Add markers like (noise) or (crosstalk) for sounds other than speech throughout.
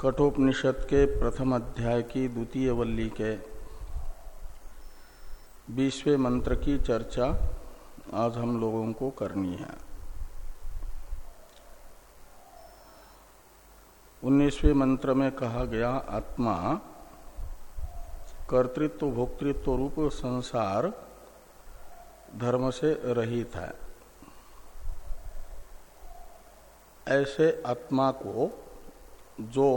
कठोपनिषद के प्रथम अध्याय की द्वितीय वल्ली के बीसवें मंत्र की चर्चा आज हम लोगों को करनी है। उन्नीसवें मंत्र में कहा गया, आत्मा, कर्तृत्व, भोक्तृत्व रूप संसार धर्म से रहित है। ऐसे आत्मा को जो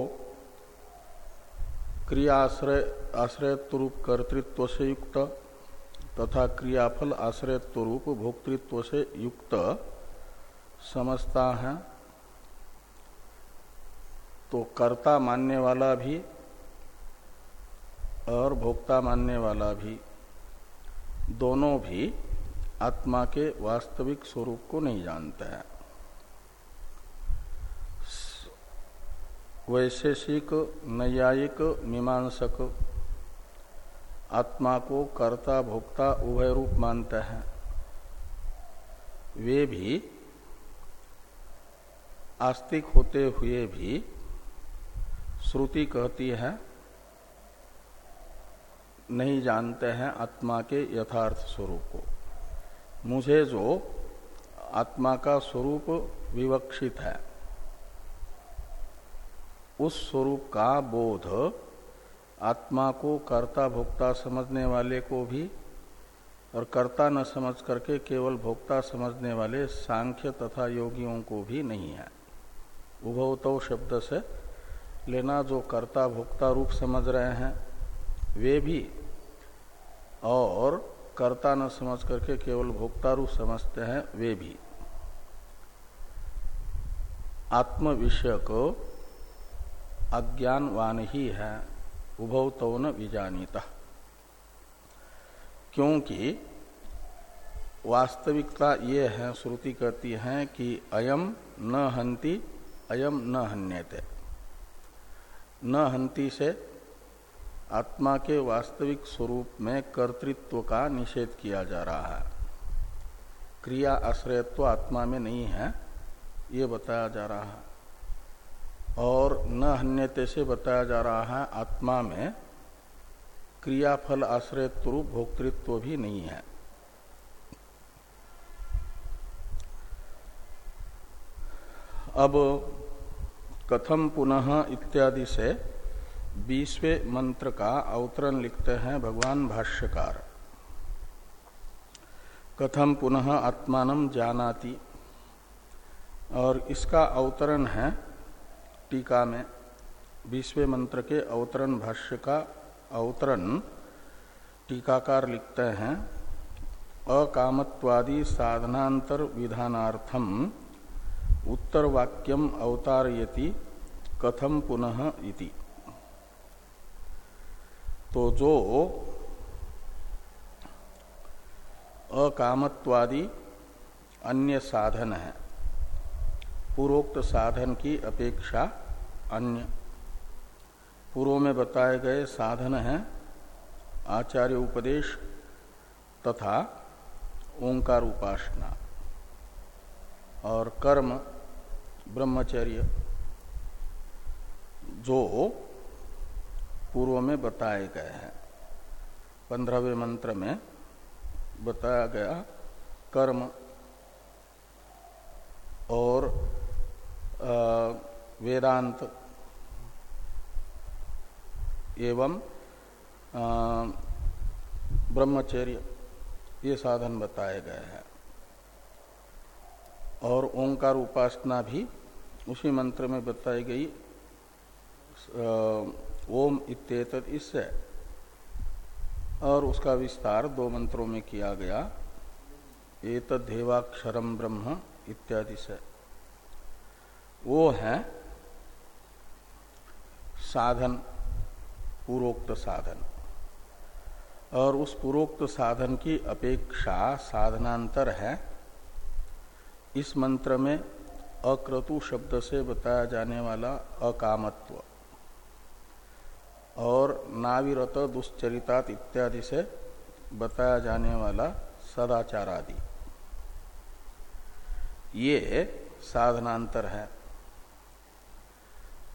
क्रिया आश्रय आश्रयत्व रूप कर्तृत्व से युक्त तथा क्रियाफल आश्रयत्व रूप भोक्तृत्व से युक्त समझता है तो कर्ता मानने वाला भी और भोक्ता मानने वाला भी, दोनों भी आत्मा के वास्तविक स्वरूप को नहीं जानते हैं। वैशेषिक, नैयायिक, मीमांसक। आत्मा को कर्ता, भोक्ता, उभय रूप मानते हैं। वे भी आस्तिक होते हुए भी श्रुति कहती है, नहीं जानते हैं आत्मा के यथार्थ स्वरूप को। मुझे जो आत्मा का स्वरूप विवक्षित है उस स्वरूप का बोध आत्मा को कर्ता भोक्ता समझने वाले को भी और कर्ता न समझ करके केवल भोक्ता समझने वाले सांख्य तथा योगियों को भी नहीं है। उभवतो शब्द से लेना जो कर्ता भोक्ता रूप समझ रहे हैं, वे भी और कर्ता न समझ करके केवल भोक्ता रूप समझते हैं, वे भी। आत्म विषय को अज्ञानवान ही है उभव तो न विजानीता। क्योंकि वास्तविकता ये है, श्रुति कहती है कि अयम न हंति अयम न हन्यते। न हंति से आत्मा के वास्तविक स्वरूप में कर्तृत्व का निषेध किया जा रहा है। क्रिया आश्रयत्व आत्मा में नहीं है, ये बताया जा रहा है। और न हन्यते से बताया जा रहा है, आत्मा में क्रियाफल आश्रय आश्रयत्व, भोक्तृत्व भी नहीं है। अब कथम पुनः इत्यादि से बीसवें मंत्र का अवतरण लिखते हैं भगवान भाष्यकार। कथम पुनः आत्मान जानाति। और इसका अवतरण है टीका में बीसवें मंत्र के अवतरण भाष्य का अवतरण टीकाकार लिखते हैं, अकामत्वादि साधनांतर विधानार्थम उत्तर वाक्यम अवतारयति कथम पुनः इति। तो जो अकामत्वादि अन्य साधन है पूर्वोक्त साधन की अपेक्षा अन्य। पूर्व में बताए गए साधन हैं आचार्य उपदेश तथा ओंकार उपासना और कर्म ब्रह्मचर्य, जो पूर्व में बताए गए हैं। पंद्रहवें मंत्र में बताया गया कर्म और वेदांत एवं ब्रह्मचर्य, ये साधन बताए गए हैं। और ओंकार उपासना भी उसी मंत्र में बताई गई ओम इत इससे। और उसका विस्तार दो मंत्रों में किया गया एतदेवाक्षरम ब्रह्म इत्यादि से। वो है साधन पूर्वोक्त साधन। और उस पूर्वोक्त साधन की अपेक्षा साधनांतर है। इस मंत्र में अक्रतु शब्द से बताया जाने वाला अकामत्व और नाविरत, दुश्चरितात इत्यादि से बताया जाने वाला सदाचार आदि ये साधनांतर है।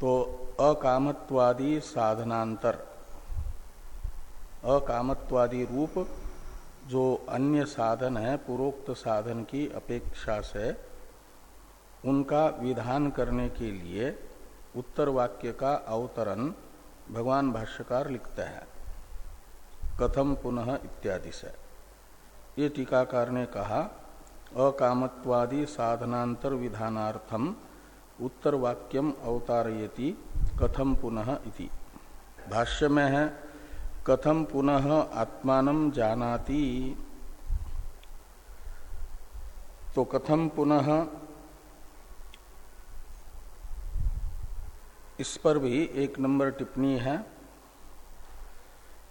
तो अकामत्वादी साधनांतर। अकामत्वादी रूप जो अन्य साधन है पूर्वोक्त साधन की अपेक्षा से, उनका विधान करने के लिए उत्तर वाक्य का अवतरण भगवान भाष्यकार लिखते हैं। कथम पुनः इत्यादि से। ये टीकाकार ने कहा, अकामत्वादि साधनांतर विधानार्थम उत्तर वाक्यम अवतारयति कथम पुनः इति। भाष्य में है कथम पुनः आत्मान जानाति? तो कथम पुनः? इस पर भी एक नंबर टिप्पणी है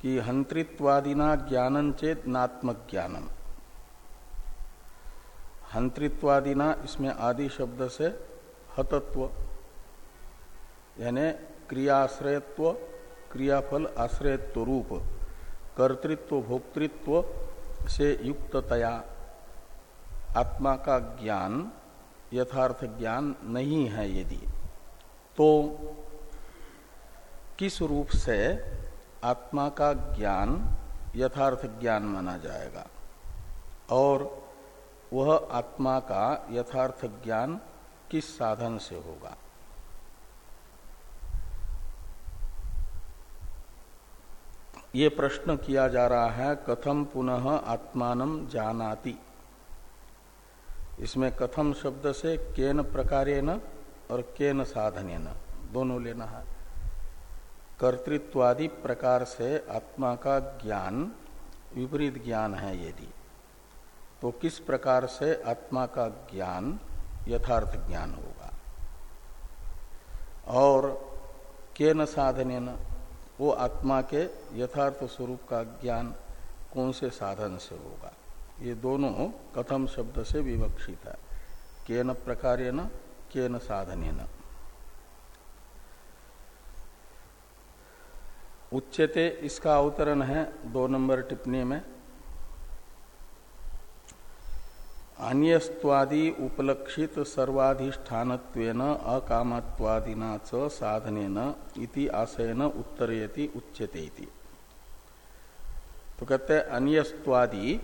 कि हंत्रित्वादिना ज्ञानन चेत नात्मक ज्ञानम हंत्रित्वादिना इसमें आदि शब्द से हतत्व, यानी क्रियाश्रयत्व, क्रियाफल आश्रयत्व रूप, कर्तृत्व, भोक्तृत्व, से युक्ततया। आत्मा का ज्ञान, यथार्थ ज्ञान नहीं है यदि। तो किस रूप से आत्मा का ज्ञान, यथार्थ ज्ञान माना जाएगा? और वह आत्मा का यथार्थ ज्ञान किस साधन से होगा? ये प्रश्न किया जा रहा है, कथम पुनः आत्मान जानाति। इसमें कथम शब्द से केन प्रकारेण और केन साधन दोनों लेना है। कर्तृत्वादि प्रकार से आत्मा का ज्ञान, विपरीत ज्ञान है यदि तो किस प्रकार से आत्मा का ज्ञान यथार्थ ज्ञान होगा। और के न साधने न वो आत्मा के यथार्थ स्वरूप का ज्ञान कौन से साधन से होगा? ये दोनों कथम शब्द से विवक्षित है। के न प्रकार के न साधने न उच्चते इसका अवतरण है दो नंबर टिप्पणी में। अन्यस्वादि उपलक्षित सर्वाधिष्ठान अकामत्वादिना च इति आशयन उत्तरयति, उच्यते इति। तो कहते अन्यस्वादि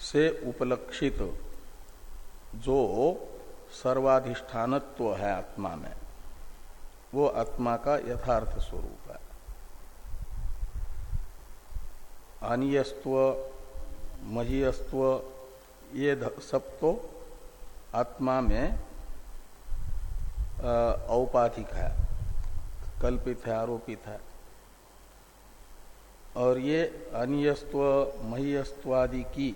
से उपलक्षित जो सर्वाधिष्ठानत्व है आत्मा में, वो आत्मा का यथार्थ स्वरूप है। अनियस्व महीयस्व ये सब तो आत्मा में औपाधिक है, कल्पित है, आरोपित है। और ये अनियस्व महीयस्वादि की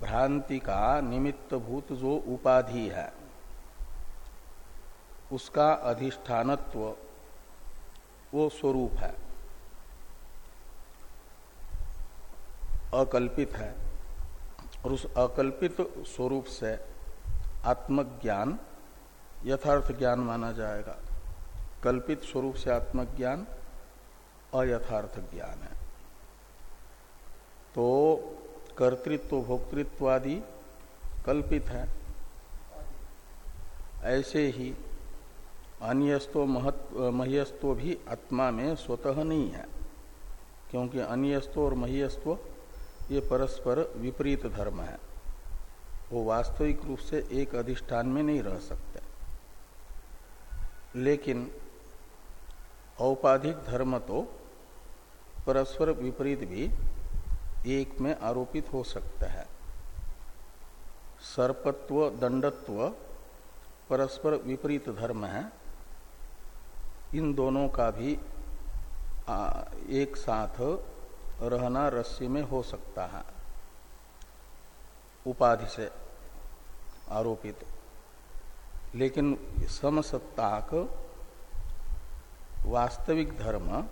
भ्रांति का निमित्त भूत जो उपाधि है, उसका अधिष्ठानत्व, वो स्वरूप है। अकल्पित है। और उस अकल्पित स्वरूप से आत्मज्ञान यथार्थ ज्ञान माना जाएगा। कल्पित स्वरूप से आत्मज्ञान अयथार्थ ज्ञान है। तो कर्तृत्व भोक्तृत्व आदि कल्पित है। ऐसे ही अन्यस्तो महत्व मह्यस्तो भी आत्मा में स्वतः नहीं है, क्योंकि अन्यस्तो और मह्यस्तो ये परस्पर विपरीत धर्म है। वो वास्तविक रूप से एक अधिष्ठान में नहीं रह सकते। लेकिन औपाधिक धर्म तो परस्पर विपरीत भी एक में आरोपित हो सकता है। सर्पत्व, दंडत्व परस्पर विपरीत धर्म है। इन दोनों का भी एक साथ रहना रस्सी में हो सकता है। उपाधि से आरोपित। लेकिन समसत्ताक वास्तविक धर्म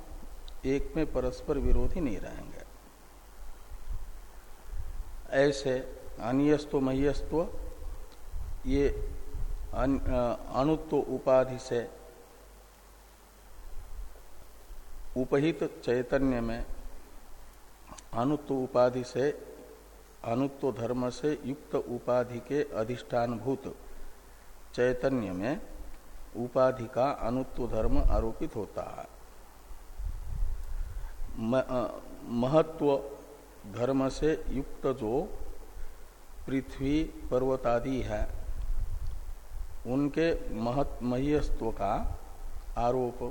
एक में परस्पर विरोधी नहीं रहेंगे। ऐसे अनियस्तो मह्यस्त्व ये अणुत्व उपाधि से उपहित चैतन्य में अनुत्व उपाधि से, अनुत्व धर्म से युक्त उपाधि के अधिष्ठान भूत चैतन्य में उपाधि का अनुत्व धर्म आरोपित होता है। महत्व धर्म से युक्त जो पृथ्वी पर्वत आदि है, उनके महत, मह्यस्त्व का आरोप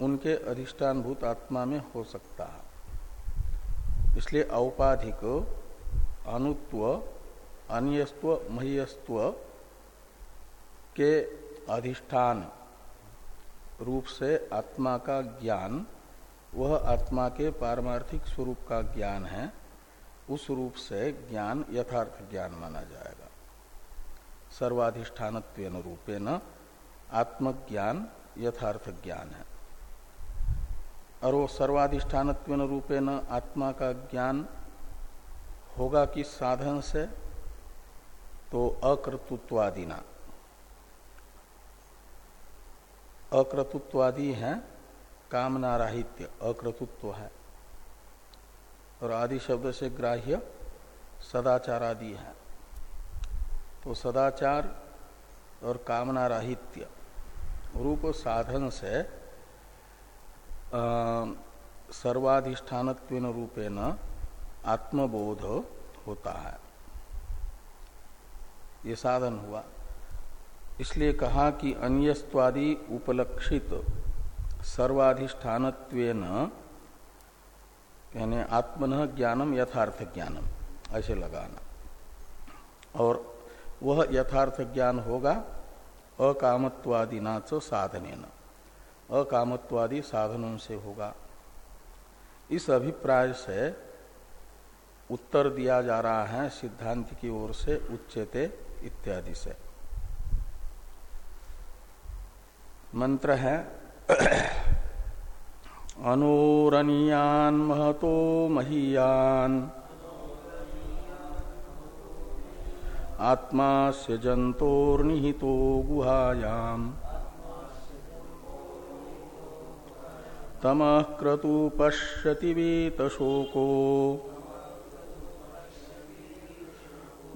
उनके अधिष्ठानभूत आत्मा में हो सकता है। इसलिए औपाधिक अनुत्व, अन्यस्त्व, मह्यस्त्व के अधिष्ठान रूप से आत्मा का ज्ञान, वह आत्मा के पारमार्थिक स्वरूप का ज्ञान है, उस रूप से ज्ञान यथार्थ ज्ञान माना जाएगा। सर्वाधिष्ठान रूपेण आत्मज्ञान यथार्थ ज्ञान है। और वो सर्वाधिष्ठान रूपे न आत्मा का ज्ञान होगा किस साधन से? तो अकृतुत्वादिना अक्रतुत्वादि है कामना राहित्य, अक्रतुत्व है। और आदि शब्द से ग्राह्य सदाचार आदि है। तो सदाचार और कामना राहित्य, रूप साधन से सर्वाधिष्ठान रूपेण आत्मबोध होता है। ये साधन हुआ। इसलिए कहा कि अन्यस्वादि उपलक्षित सर्वाधिष्ठान यानी आत्मन ज्ञानम, यथार्थ ज्ञानम, ऐसे लगाना। और वह यथार्थ ज्ञान होगा अकामत्वादिना अकामत्वादिनाच साधन अकामत्वादि साधनों से होगा। इस अभिप्राय से उत्तर दिया जा रहा है सिद्धांत की ओर से उच्चते इत्यादि से। मंत्र है, अनोरणीयान महतो महीयान। आत्मा से जंतोर्निहितो गुहायाम। तम क्रतु पश्यति वीतशोको।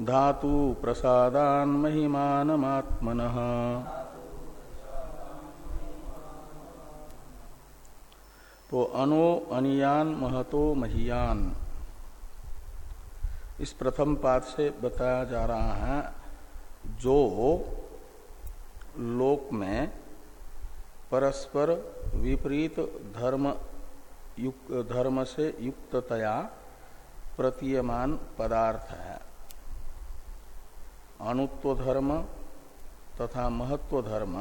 धातु प्रसादान महिमानमात्मन। तो अनो अनियान महतो महियान। इस प्रथम पाद से बताया जा रहा है, जो लोक में परस्पर विपरीत धर्म युक्त, धर्म से युक्ततया प्रतीयमान पदार्थ है। अणुत्व धर्म तथा महत्व धर्म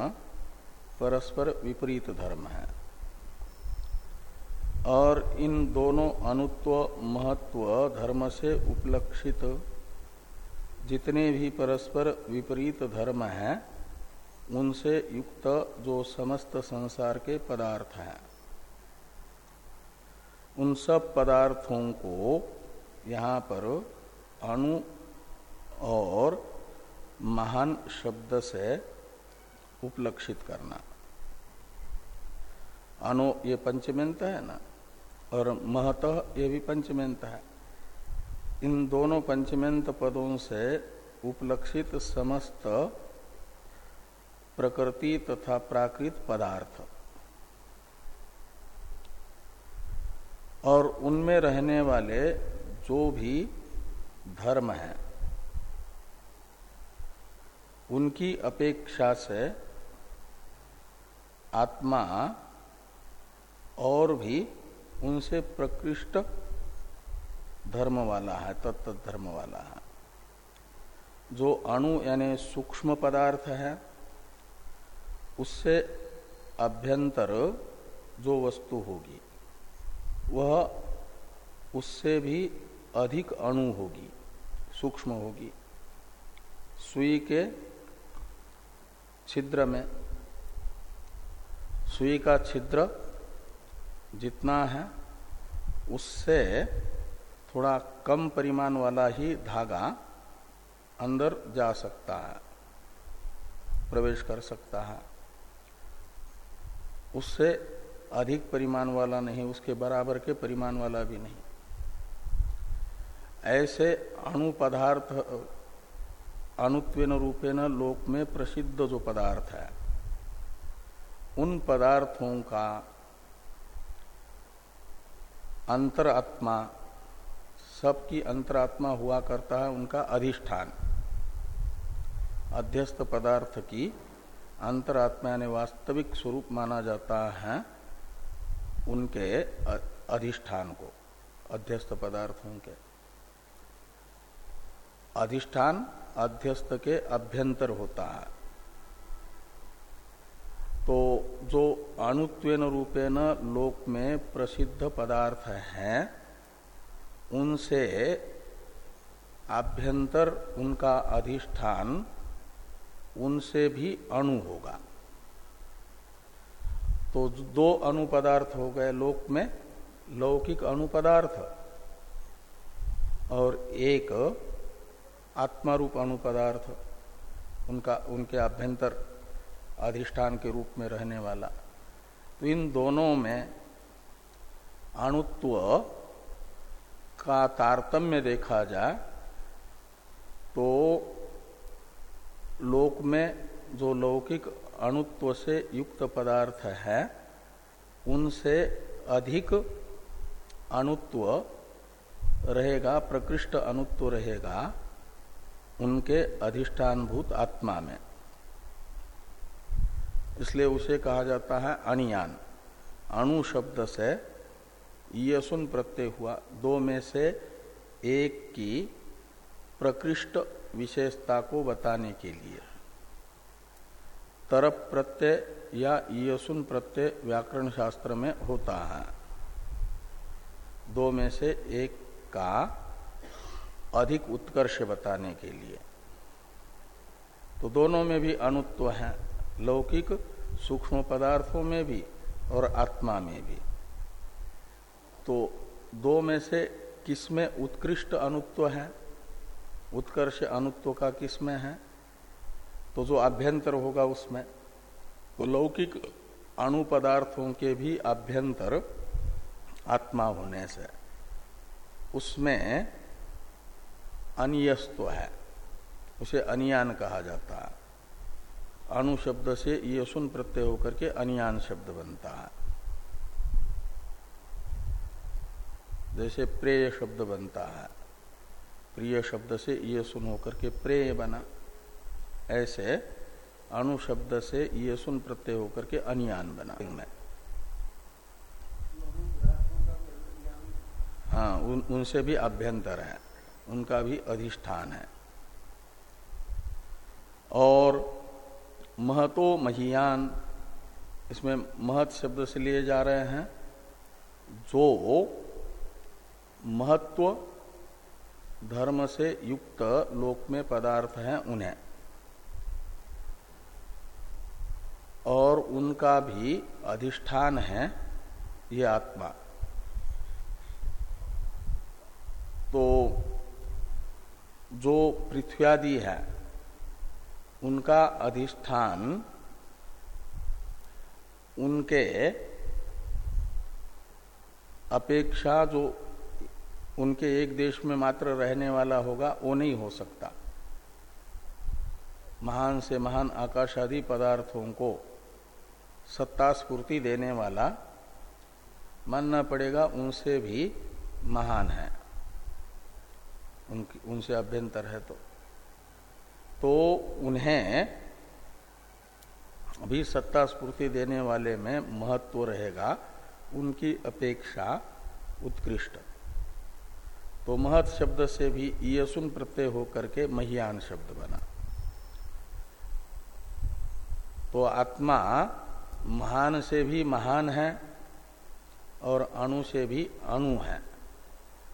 परस्पर विपरीत धर्म है। और इन दोनों अनुत्व महत्व, धर्म से उपलक्षित जितने भी परस्पर विपरीत धर्म हैं उनसे युक्त जो समस्त संसार के पदार्थ हैं। उन सब पदार्थों को यहाँ पर अणु और महान शब्द से उपलक्षित करना। अनु ये पंचमेंत है ना? और महत ये भी पंचमेंत है। इन दोनों पंचमेंत पदों से उपलक्षित समस्त प्रकृति तथा प्राकृत पदार्थ। और उनमें रहने वाले जो भी धर्म हैं, उनकी अपेक्षा से आत्मा और भी उनसे प्रकृष्ट धर्म वाला है, तत्त धर्म वाला है। जो अणु यानी सूक्ष्म पदार्थ है उससे अभ्यंतर जो वस्तु होगी, वह उससे भी अधिक अणु होगी, सूक्ष्म होगी। सुई के छिद्र में, सुई का छिद्र जितना है, उससे थोड़ा कम परिमाण वाला ही धागा अंदर जा सकता है, प्रवेश कर सकता है। उससे अधिक परिमाण वाला नहीं, उसके बराबर के परिमाण वाला भी नहीं। ऐसे अणु पदार्थ अनुत्वेन रूपेण लोक में प्रसिद्ध जो पदार्थ है, उन पदार्थों का अंतरात्मा, सबकी अंतरात्मा हुआ करता है उनका अधिष्ठान, अध्यस्त पदार्थ की अंतरात्मा ने वास्तविक स्वरूप माना जाता है उनके अधिष्ठान को, अध्यस्त पदार्थों के। अधिष्ठान अध्यस्त के अभ्यंतर होता है। तो जो अणुत्वेन रूपेण लोक में प्रसिद्ध पदार्थ हैं, उनसे आभ्यंतर उनका अधिष्ठान उनसे भी अणु होगा। तो दो अणु पदार्थ हो गए लोक में, लौकिक अणु पदार्थ और एक आत्मारूप अणु पदार्थ, उनका, उनके आभ्यंतर अधिष्ठान के रूप में रहने वाला। तो इन दोनों में अणुत्व का तारतम्य देखा जाए तो लोक में जो लौकिक अणुत्व से युक्त पदार्थ है, उनसे अधिक अणुत्व रहेगा, प्रकृष्ट अणुत्व रहेगा उनके अधिष्ठानभूत आत्मा में। इसलिए उसे कहा जाता है अणियान। अणु शब्द से यशुन प्रत्यय हुआ। दो में से एक की प्रकृष्ट विशेषता को बताने के लिए। तरप प्रत्यय या यशुन प्रत्यय व्याकरण शास्त्र में होता है। दो में से एक का अधिक उत्कर्ष बताने के लिए। तो दोनों में भी अनुत्व है, लौकिक सूक्ष्म पदार्थों में भी और आत्मा में भी। तो दो में से किसमें उत्कृष्ट अनुत्व है? उत्कर्ष अनुत्व का किसमें है? तो जो आभ्यंतर होगा उसमें तो लौकिक अणु पदार्थों के भी आभ्यंतर आत्मा होने से। उसमें अनियस्त्व है, उसे अनियान कहा जाता है। अणु शब्द से ये सुन प्रत्यय होकर के अनियान शब्द बनता है। जैसे प्रेय शब्द बनता है। प्रिय शब्द से ये सुन होकर के प्रेय बना। ऐसे अणु शब्द से ये सुन प्रत्यय होकर के अनियान बना। हाँ उन, उनसे भी अभ्यंतर है। उनका भी अधिष्ठान है। और महतो महियान इसमें महत शब्द से लिए जा रहे हैं जो महत्व धर्म से युक्त लोक में पदार्थ हैं उन्हें। और उनका भी अधिष्ठान है ये आत्मा। तो जो पृथ्व्यादि है, उनका अधिष्ठान, उनके अपेक्षा जो उनके एक देश में मात्र रहने वाला होगा, वो नहीं हो सकता। महान से महान आकाश आदि पदार्थों को सत्ता स्फूर्ति देने वाला मानना पड़ेगा, उनसे भी महान है। उनकी, उनसे अभ्यंतर है तो। तो उन्हें भी सत्ता स्फूर्ति देने वाले में महत्व रहेगा, उनकी अपेक्षा उत्कृष्ट। तो महत शब्द से भी यशुन प्रत्यय होकर के महियान शब्द बना। तो आत्मा महान से भी महान है और अणु से भी अणु है।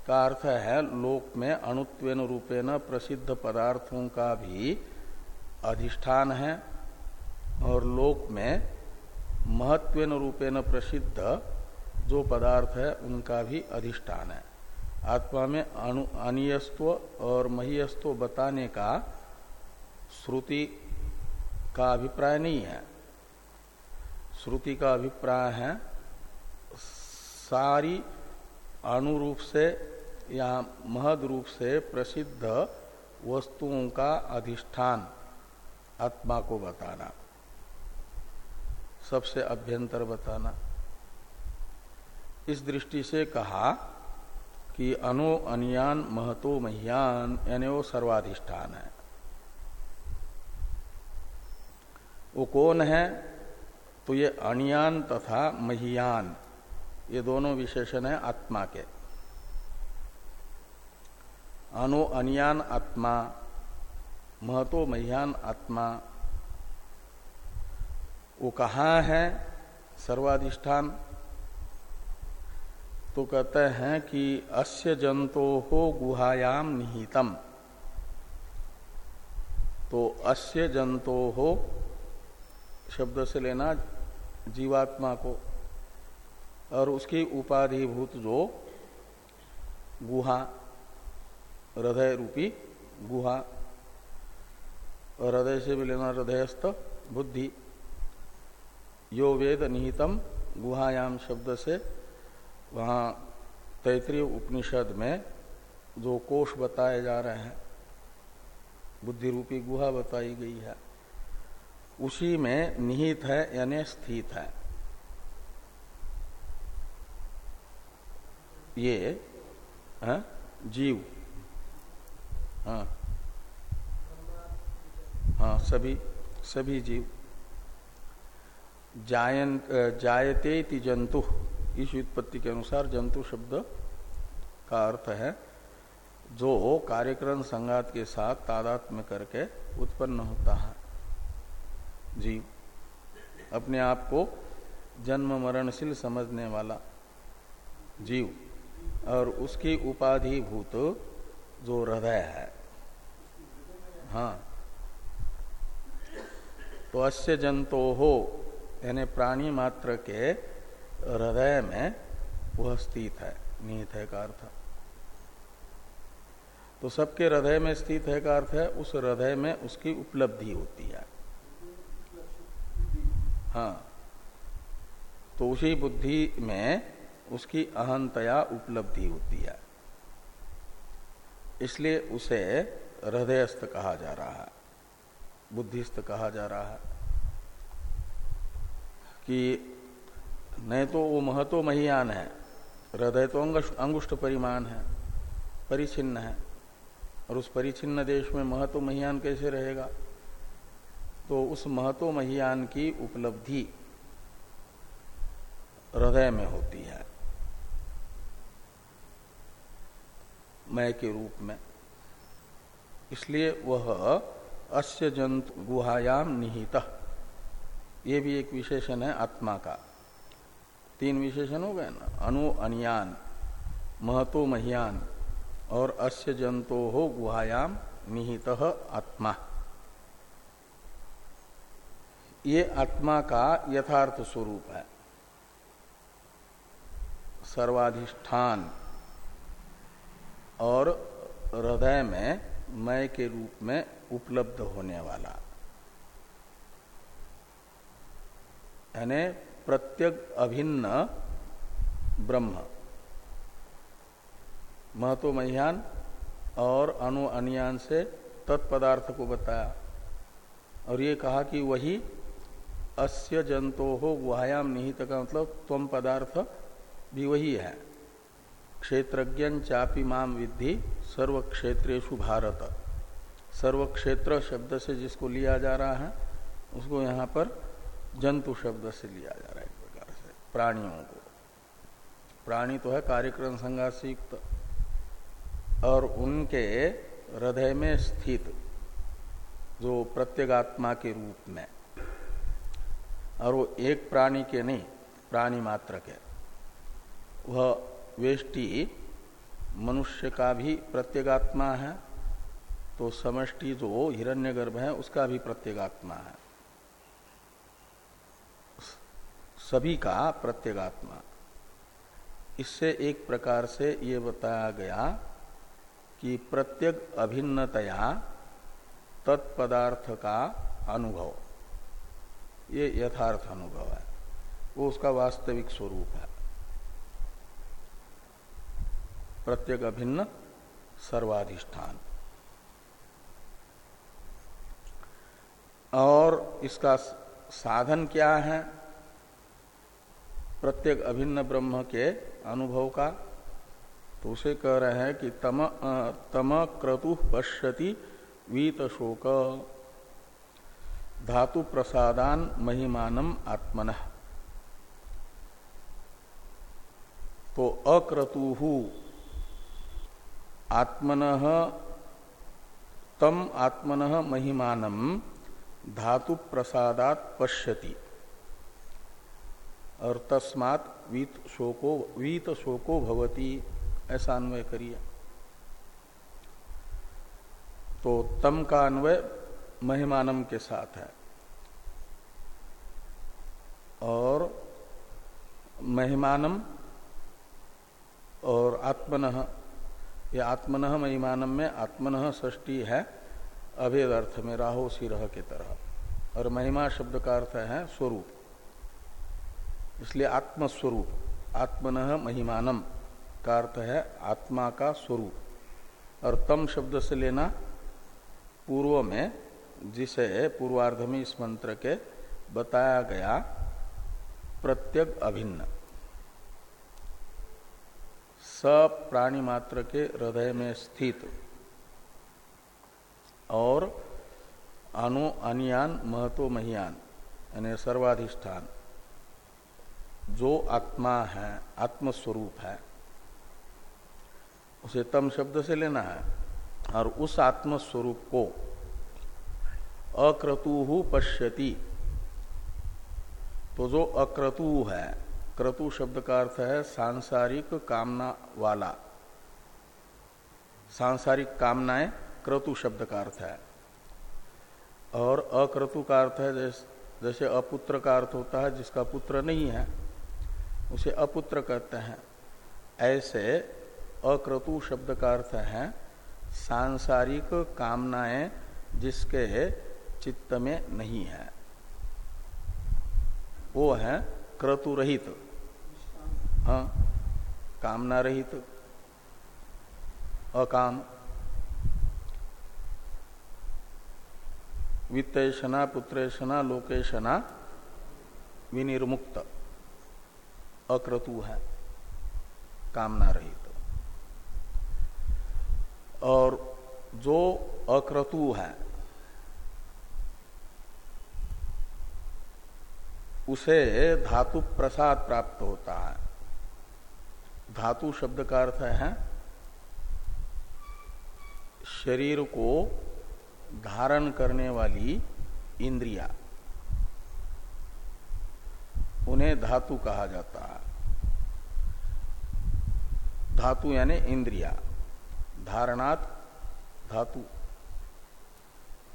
का अर्थ है लोक में अणुत्वेन रूपेण प्रसिद्ध पदार्थों का भी अधिष्ठान है और लोक में महत्वेन रूपेण प्रसिद्ध जो पदार्थ है उनका भी अधिष्ठान है। आत्मा में अणु अनियस्त्व और महियस्त्व बताने का श्रुति का अभिप्राय नहीं है। श्रुति का अभिप्राय है, सारी अणुरूप से या महद रूप से प्रसिद्ध वस्तुओं का अधिष्ठान आत्मा को बताना। सबसे अभ्यंतर बताना। इस दृष्टि से कहा कि अनो अनियान महतो महियान, यानी वो सर्वाधिष्ठान है। वो कौन है? तो ये अनियान तथा महियान, ये दोनों विशेषण है आत्मा के। अनु अनियान आत्मा, महतो महियान आत्मा, वो कहाँ है? सर्वाधिष्ठान तो कहते हैं कि अस्य जंतो हो गुहायाम निहितम। तो अस्य जंतो हो शब्द से लेना जीवात्मा को। और उसकी उपाधिभूत जो गुहा, हृदय रूपी गुहा, हृदय से भी लेना हृदयस्थ बुद्धि, यो वेद निहितम गुहायाम शब्द से वहाँ तैतृय उपनिषद में जो कोष बताए जा रहे हैं बुद्धि रूपी गुहा बताई गई है उसी में निहित है यानी स्थित है। ये है हाँ, जीव हाँ हाँ सभी सभी जीव। जायन जायते जंतु इस उत्पत्ति के अनुसार जंतु शब्द का अर्थ है, जो कार्यक्रम संगात के साथ तादात्म्य करके उत्पन्न होता है। जीव अपने आप को जन्म मरणशील समझने वाला जीव और उसकी उपाधि भूत जो हृदय है। हाँ। तो अस्य जंतो हो यानी प्राणी मात्र के हृदय में वह स्थित है निहित है का अर्थ। तो सबके हृदय में स्थित है का अर्थ है, उस हृदय में उसकी उपलब्धि होती है। हाँ। तो उसी बुद्धि में उसकी अहंतया उपलब्धि होती है। इसलिए उसे हृदयस्थ कहा जा रहा है बुद्धिस्त कहा जा रहा है कि नहीं तो वो महतो महियान है। हृदय तो अंगुष्ठ परिमाण है, परिचिन्न है। और उस परिचिन्न देश में महतो महियान कैसे रहेगा? तो उस महतो महियान की उपलब्धि हृदय में होती है। मय के रूप में। इसलिए वह अस्य जंतु गुहायाम निहित। ये भी एक विशेषण है आत्मा का। तीन विशेषण हो गए ना? अनु अनियान, महतो महियान, और अस्य जंतो हो गुहायाम निहित आत्मा। ये आत्मा का यथार्थ स्वरूप है। सर्वाधिष्ठान और हृदय में मय के रूप में उपलब्ध होने वाला। यानी प्रत्यक अभिन्न ब्रह्म। महतो महियान और अनु अनियान से तत्पदार्थ को बताया। और ये कहा कि वही अस्य जंतो हो गुहायाम निहित का मतलब तम पदार्थ भी वही है। क्षेत्रज्ञ चापी माम विद्धि सर्व क्षेत्रेशु भारत। सर्व क्षेत्र शब्द से जिसको लिया जा रहा है, उसको यहाँ पर जंतु शब्द से लिया जा रहा है एक प्रकार से, प्राणियों को। प्राणी तो है कार्यक्रम संघात से युक्त और उनके हृदय में स्थित जो प्रत्यगात्मा के रूप में। और वो एक प्राणी के नहीं, प्राणी मात्र के। वह वेष्टि मनुष्य का भी प्रत्यगात्मा है तो समष्टि जो हिरण्यगर्भ है, उसका भी प्रत्यगात्मा है। सभी का प्रत्यगात्मा। इससे एक प्रकार से ये बताया गया कि प्रत्येक अभिन्नतया तत्पदार्थ का अनुभव। ये यथार्थ अनुभव है। वो उसका वास्तविक स्वरूप है। प्रत्येक अभिन्न, सर्वाधिष्ठान। और इसका साधन क्या है? प्रत्येक अभिन्न ब्रह्म के अनुभव का तो उसे कह रहे हैं कि तम तम क्रतु पश्यति वीत शोक। धातु प्रसादान महिमानम आत्मन। तो अक्रतु आत्मन, तम आत्मन महिमानम धातु प्रसादात पश्यति। और तस्मात वीत शोको वीत शोको भवती। ऐसा अन्वय करिए। तो तम का अन्वय महिमानम के साथ है। और महिमानम और आत्मन, ये आत्मन महिमानम में आत्मन ष्टी है अभेद अर्थ में राहो, सिरह के तरह। और महिमा शब्द का अर्थ है स्वरूप। इसलिए आत्मस्वरूप, आत्मन महिमानम का अर्थ है आत्मा का स्वरूप। और तम शब्द से लेना पूर्व में जिसे पूर्वार्ध में इस मंत्र के बताया गया प्रत्यक अभिन्न। सब प्राणी मात्र के हृदय में स्थित और अनु अनियान महत्व महियान, यानी सर्वाधिष्ठान। जो आत्मा है, आत्मस्वरूप है, उसे तम शब्द से लेना है। और उस आत्मस्वरूप को अक्रतु पश्यति। तो जो अक्रतु है, क्रतु शब्द का अर्थ है सांसारिक कामना वाला। सांसारिक कामनाएँ क्रतु शब्द का अर्थ है। और अक्रतु का अर्थ है जैसे अपुत्र का अर्थ होता है, जिसका पुत्र नहीं है उसे अपुत्र कहते हैं। ऐसे अक्रतु शब्द का अर्थ है सांसारिक कामनाएँ जिसके चित्त में नहीं है। वो है क्रतु रहित। हाँ कामना रहित। अकाम। वित्तेषणा, पुत्रेषणा लोकेशना विनिर्मुक्त। अक्रतु है, कामना रहित तो। और जो अक्रतु है, उसे धातु प्रसाद प्राप्त होता है धातु शब्द का अर्थ है, शरीर को धारण करने वाली इंद्रिया, उन्हें धातु कहा जाता है धातु यानी इंद्रिया, धारणात धातु।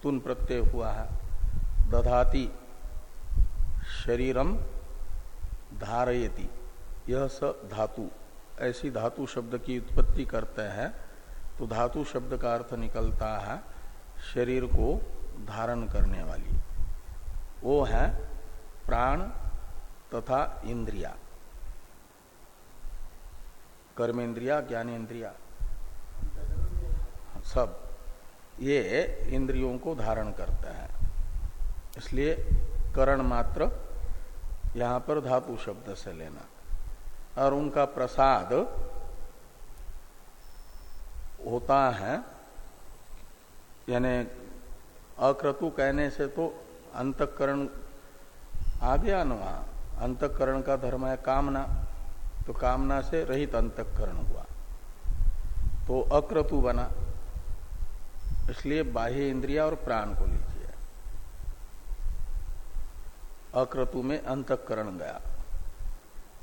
तुन प्रत्यय हुआ है। दधाती शरीरम, धारयति। यह स धातु। ऐसी धातु शब्द की उत्पत्ति करते हैं तो धातु शब्द का अर्थ निकलता है शरीर को धारण करने वाली। वो है प्राण तथा इंद्रिया। कर्मेंद्रिया ज्ञानेन्द्रिया सब ये इंद्रियों को धारण करता है। इसलिए करण मात्र यहाँ पर धातु शब्द से लेना। और उनका प्रसाद होता है, यानी अक्रतु कहने से तो अंतकरण आ गया ना वहाँ। अंतकरण का धर्म है कामना। तो कामना से रहित अंतकरण हुआ। तो अक्रतु बना। इसलिए बाह्य इंद्रिया और प्राण को लीजिए। अक्रतु में अंतकरण गया।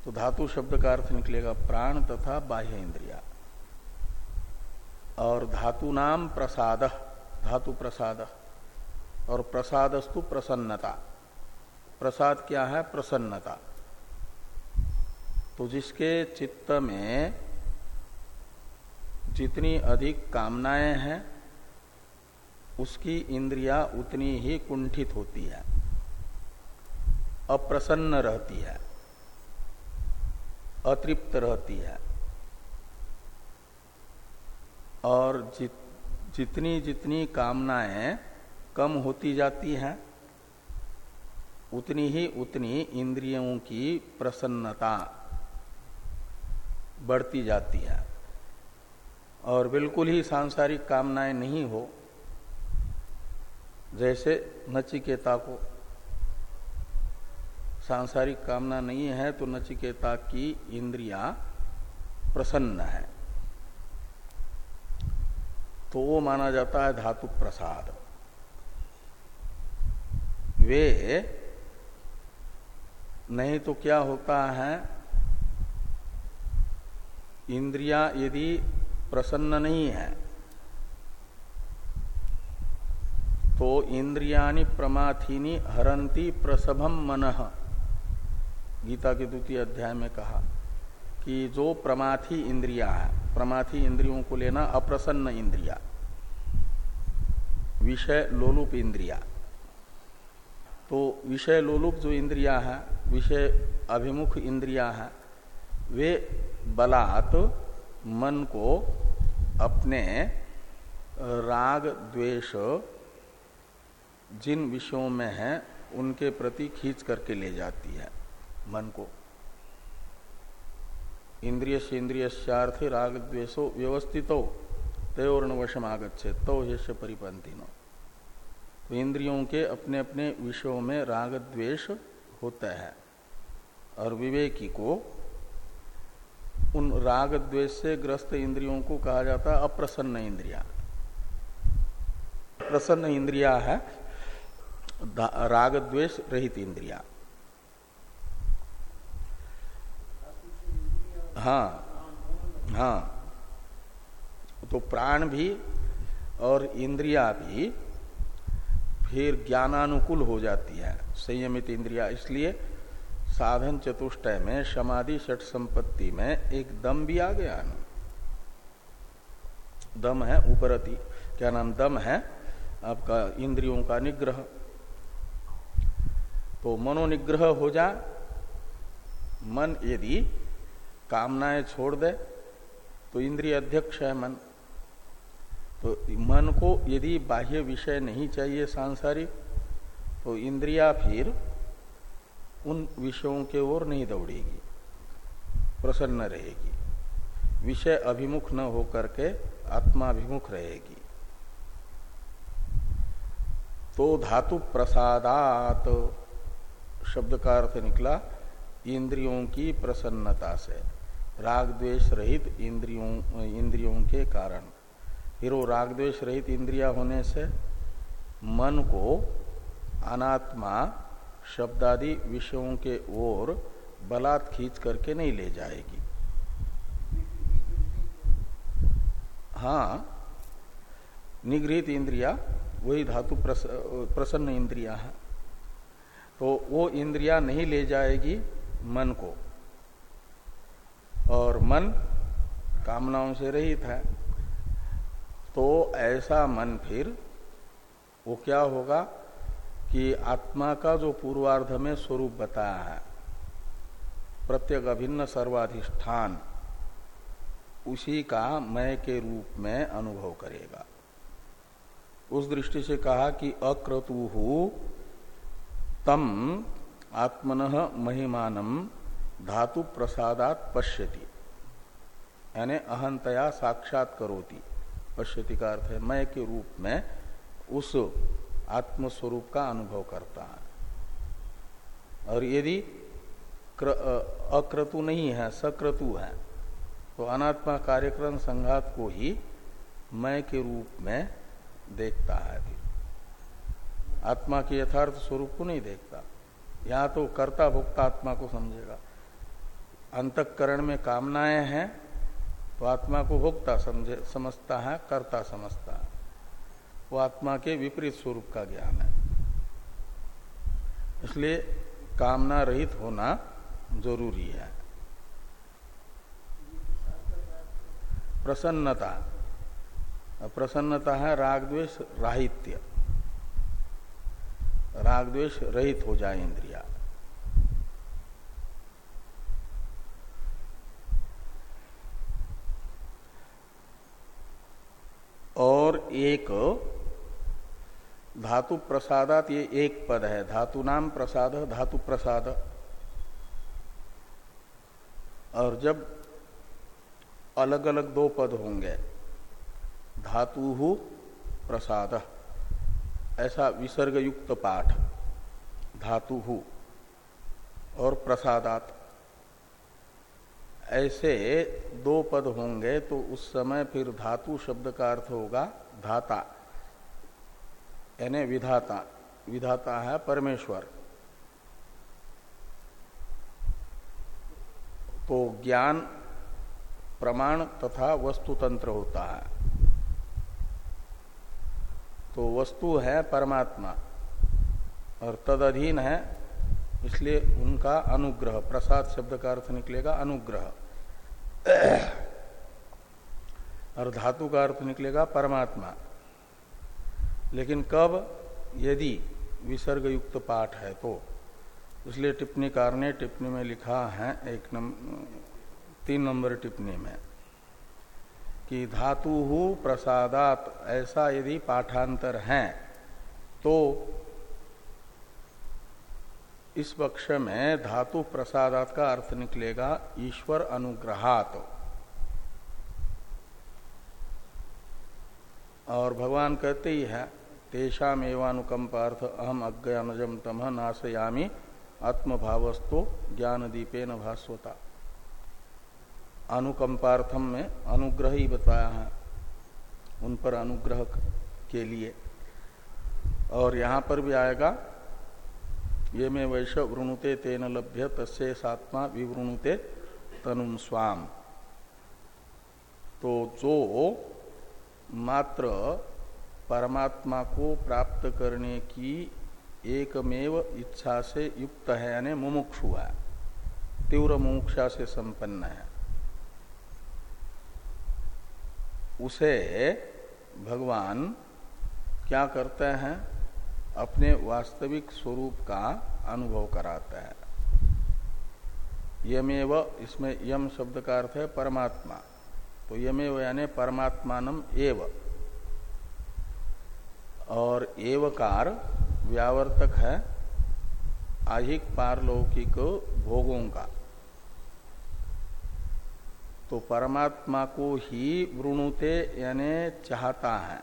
तो धातु शब्द का अर्थ निकलेगा प्राण तथा बाह्य इंद्रिया। और धातु नाम प्रसाद, धातु प्रसाद। और प्रसादस्तु प्रसन्नता। प्रसाद क्या है? प्रसन्नता। तो जिसके चित्त में जितनी अधिक कामनाएँ हैं उसकी इंद्रिया उतनी ही कुंठित होती है अप्रसन्न रहती है अतृप्त रहती है। और जित, जितनी जितनी कामनाएँ कम होती जाती हैं उतनी ही उतनी इंद्रियों की प्रसन्नता बढ़ती जाती है। और बिल्कुल ही सांसारिक कामनाएँ नहीं हो, जैसे नचिकेता को। सांसारिक कामना नहीं है तो नचिकेता की इंद्रिया प्रसन्न है। तो वो माना जाता है धातु प्रसाद। वे नहीं तो क्या होता है इंद्रिया यदि प्रसन्न नहीं है तो इंद्रियानि प्रमाथिनी हरंती प्रसभम मन। गीता के द्वितीय अध्याय में कहा कि जो प्रमाथी इंद्रिया है, प्रमाथी इंद्रियों को लेना अप्रसन्न इंद्रिया, विषय लोलुप इंद्रिया। तो विषय लोलुप जो इंद्रिया है, विषय अभिमुख इंद्रिया है वे बलात् मन को अपने राग, द्वेष जिन विषयों में है, उनके प्रति खींच करके ले जाती है मन को। इंद्रिय सेन्द्रियर्थी राग, द्वेषो व्यवस्थित, तयोर्णवशम आगछे तो हेश परिपंथी नो तो इंद्रियों के अपने अपने विषयों में राग, द्वेष होता है और विवेकी को उन राग द्वेष से ग्रस्त इंद्रियों को कहा जाता है अप्रसन्न इंद्रिया। प्रसन्न इंद्रिया है राग द्वेष रहित इंद्रिया। हाँ हाँ। तो प्राण भी और इंद्रिया भी फिर ज्ञानानुकूल हो जाती है, संयमित इंद्रिया। इसलिए साधन चतुष्टय में, समाधि षट संपत्ति में एक दम भी आ गया ना दम है उपरति। क्या नाम दम है? आपका इंद्रियों का निग्रह। तो मनोनिग्रह हो जा। मन यदि कामनाएँ छोड़ दे तो इंद्रिय अध्यक्ष है मन। तो मन को यदि बाह्य विषय नहीं चाहिए सांसारिक तो इंद्रिया फिर उन विषयों के ओर नहीं दौड़ेगी, प्रसन्न रहेगी। विषय अभिमुख न होकर के आत्माभिमुख रहेगी। तो धातु प्रसादात, शब्द का अर्थ निकला इंद्रियों की प्रसन्नता से। राग द्वेष रहित इंद्रियों इंद्रियों के कारण। फिर वो राग द्वेष रहित इंद्रिया होने से मन को अनात्मा शब्दादि विषयों के ओर बलात् खींच करके नहीं ले जाएगी। हाँ निगृहित इंद्रिया वही धातु प्रस, प्रसन्न इंद्रिया है। तो वो इंद्रिया नहीं ले जाएगी मन को। और मन कामनाओं से रहित है। तो ऐसा मन फिर वो क्या होगा? कि आत्मा का जो पूर्वार्ध में स्वरूप बताया है, प्रत्येक अभिन्न सर्वाधिष्ठान, उसी का मय के रूप में अनुभव करेगा। उस दृष्टि से कहा कि अक्रतु तम आत्मन महिमान धातु प्रसादात पश्यति। यानी अहंतया साक्षात करोति। पश्यति का अर्थ है मय के रूप में उस आत्मस्वरूप का अनुभव करता है। और यदि अक्रतु नहीं है, सक्रतु है तो अनात्मा कार्यक्रम संघात को ही मय के रूप में देखता है फिर आत्मा के यथार्थ स्वरूप को नहीं देखता। यहाँ तो कर्ता भोक्ता आत्मा को समझेगा। अंतकरण में कामनाएँ हैं तो आत्मा को भोक्ता समझे, समझता है, कर्ता समझता है। वो आत्मा के विपरीत स्वरूप का ज्ञान है। इसलिए कामना रहित होना ज़रूरी है। प्रसन्नता। प्रसन्नता है रागद्वेश राहित्य। रागद्वेश रहित हो जाए इंद्रिया। और एक धातु प्रसादात ये एक पद है। धातु नाम प्रसाद, धातु प्रसाद। और जब अलग अलग दो पद होंगे, धातु हु प्रसाद, ऐसा विसर्ग युक्त पाठ, धातु और प्रसादात। ऐसे दो पद होंगे तो उस समय फिर धातु शब्द का अर्थ होगा धाता। यानी विधाता विधाता है परमेश्वर। तो ज्ञान, प्रमाण तथा वस्तु तंत्र होता है। तो वस्तु है परमात्मा, और तद अधीन है, इसलिए उनका अनुग्रह, प्रसाद शब्द का अर्थ निकलेगा अनुग्रह। और धातु का अर्थ निकलेगा परमात्मा। लेकिन कब? यदि विसर्ग युक्त पाठ है तो। इसलिए टिप्पणीकार ने टिप्पणी में लिखा है एक नम, तीन नंबर टिप्पणी में कि धातु प्रसादात ऐसा यदि पाठांतर है तो इस पक्ष में धातु प्रसादात का अर्थ निकलेगा ईश्वर अनुग्रहात। और भगवान कहते ही है तेषाम एवानुकंपार्थ अहम अज्ञानजम तम नाशयामी, आत्मभावस्तो ज्ञान दीपे न भास्वता। अनुकंपार्थम में अनुग्रह ही बताया है, उन पर अनुग्रह के लिए। और यहाँ पर भी आएगा, ये में वैश्य वृणुते तेन लभ्य, तस्य सात्मा विवृणुते तनुम स्वाम। तो जो मात्र परमात्मा को प्राप्त करने की एकमेव इच्छा से युक्त है, यानी मुमुक्ष हुआ। तीव्र मुमुक्षा से संपन्न है। उसे भगवान क्या करते हैं? अपने वास्तविक स्वरूप का अनुभव कराता है। यमेव, इसमें यम शब्द का अर्थ है परमात्मा। तो यमेव यानी परमात्मानम एव। और एवकार व्यावर्तक है आहिक पारलौकिक भोगों का। तो परमात्मा को ही वृणुते यानी चाहता है,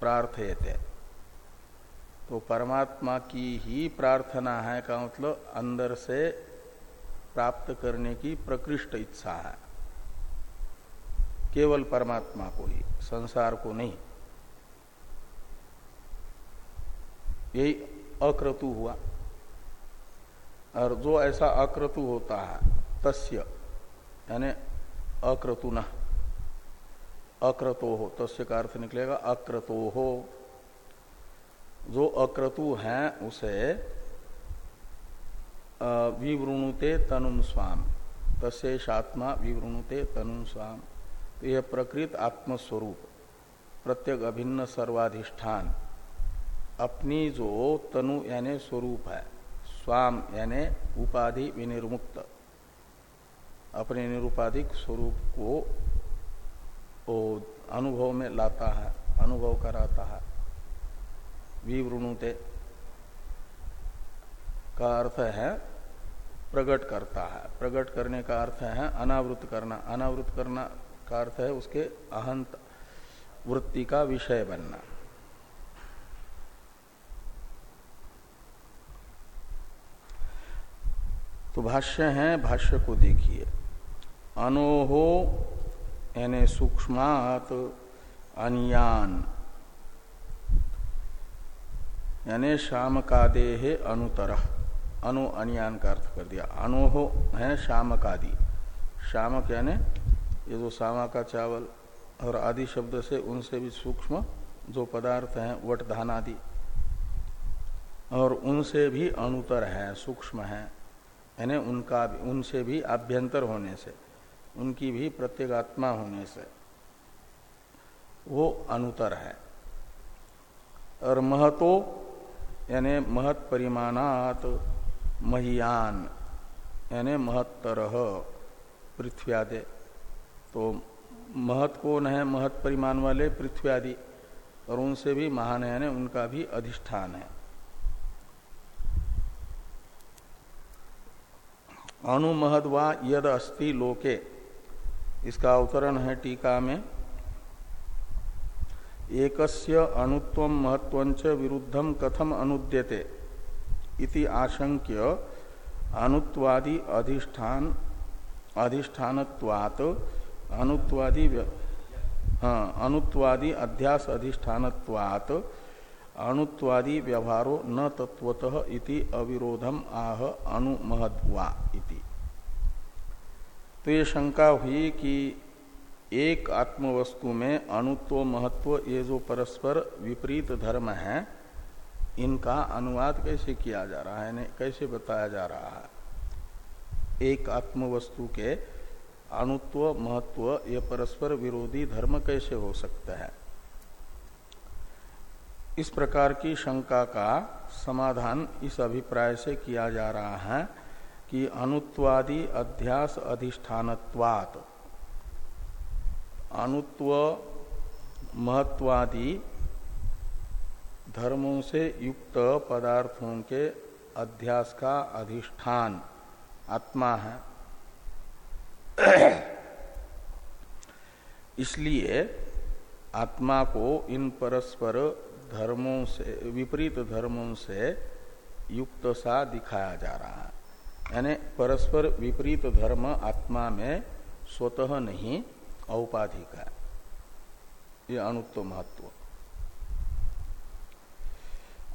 प्रार्थयते। तो परमात्मा की ही प्रार्थना है का मतलब अंदर से प्राप्त करने की प्रकृष्ट इच्छा है। केवल परमात्मा को ही, संसार को नहीं। यही अक्रतु हुआ। और जो ऐसा अक्रतु होता है, तस्य, यानी अक्रतु न अक्रतो हो, तस्य का अर्थ निकलेगा अक्रतो हो। जो अक्रतु है, उसे विवृणुते तनुम स्वाम तस्ेषात्मा विवृणुते तनुम स्वाम। यह प्रकृत आत्मस्वरूप, प्रत्येक अभिन्न सर्वाधिष्ठान, अपनी जो तनु यानी स्वरूप है, स्वाम यानी उपाधि विनिर्मुक्त, अपने निरुपाधिक स्वरूप को अनुभव में लाता है, अनुभव कराता है। विवृणुते का अर्थ है प्रकट करता है। प्रकट करने का अर्थ है अनावृत करना। अनावृत करना का अर्थ है उसके अहंत वृत्ति का विषय बनना। तो भाष्य है, भाष्य को देखिए। अनोहो, यानी सूक्ष्मात अनियान। यानी शाम का देह अनुतर। अनु अनियान का अर्थ कर दिया। अनोह है शामकादि। शामक यानी ये जो सामा का चावल और आदि शब्द से उनसे भी सूक्ष्म जो पदार्थ हैं, वट धान आदि और उनसे भी अनुतर है, सूक्ष्म है, यानी उनका उनसे भी आभ्यंतर होने से, उनकी भी प्रत्येगात्मा होने से, वो अनुतर है। और महतो, यानी महत परिमाणात, महियान, यानी महत्तर पृथ्वी आदि तो महत कौन है महत परिमाण वाले पृथ्वी आदि और उनसे भी महान यानी उनका भी अधिष्ठान है। अणुमहदवा यद अस्ति लोके, इसका अवतरण है टीका में। एकस्य अणुत्व महत्व विरुद्धम कथम अनुद्यते इति आशंक्य अनुत्वादि अधिष्ठान अधिष्ठानत्वात् अनुत्वादि हाँ अनुत्वादि अध्यास अधिष्ठानत्वात् अणुत्वादि व्यवहारो न तत्वतः इति अविरोधम आह अणुमहद्वा इति। तो ये शंका हुई कि एक आत्मवस्तु में अणुत्व महत्व ये जो परस्पर विपरीत धर्म है, इनका अनुवाद कैसे किया जा रहा है कैसे बताया जा रहा है? एक आत्मवस्तु के अणुत्व महत्व, ये परस्पर विरोधी धर्म कैसे हो सकता है? इस प्रकार की शंका का समाधान इस अभिप्राय से किया जा रहा है कि अनुत्वादि अध्यास अधिष्ठानत्वात्। अनुत्व महत्वादि धर्मों से युक्त पदार्थों के अध्यास का अधिष्ठान आत्मा है। (coughs) इसलिए आत्मा को इन परस्पर धर्मों से, विपरीत धर्मों से युक्त सा दिखाया जा रहा है। यानी परस्पर विपरीत धर्म आत्मा में स्वतः नहीं, औपाधिक है। ये अणुत्व महत्व।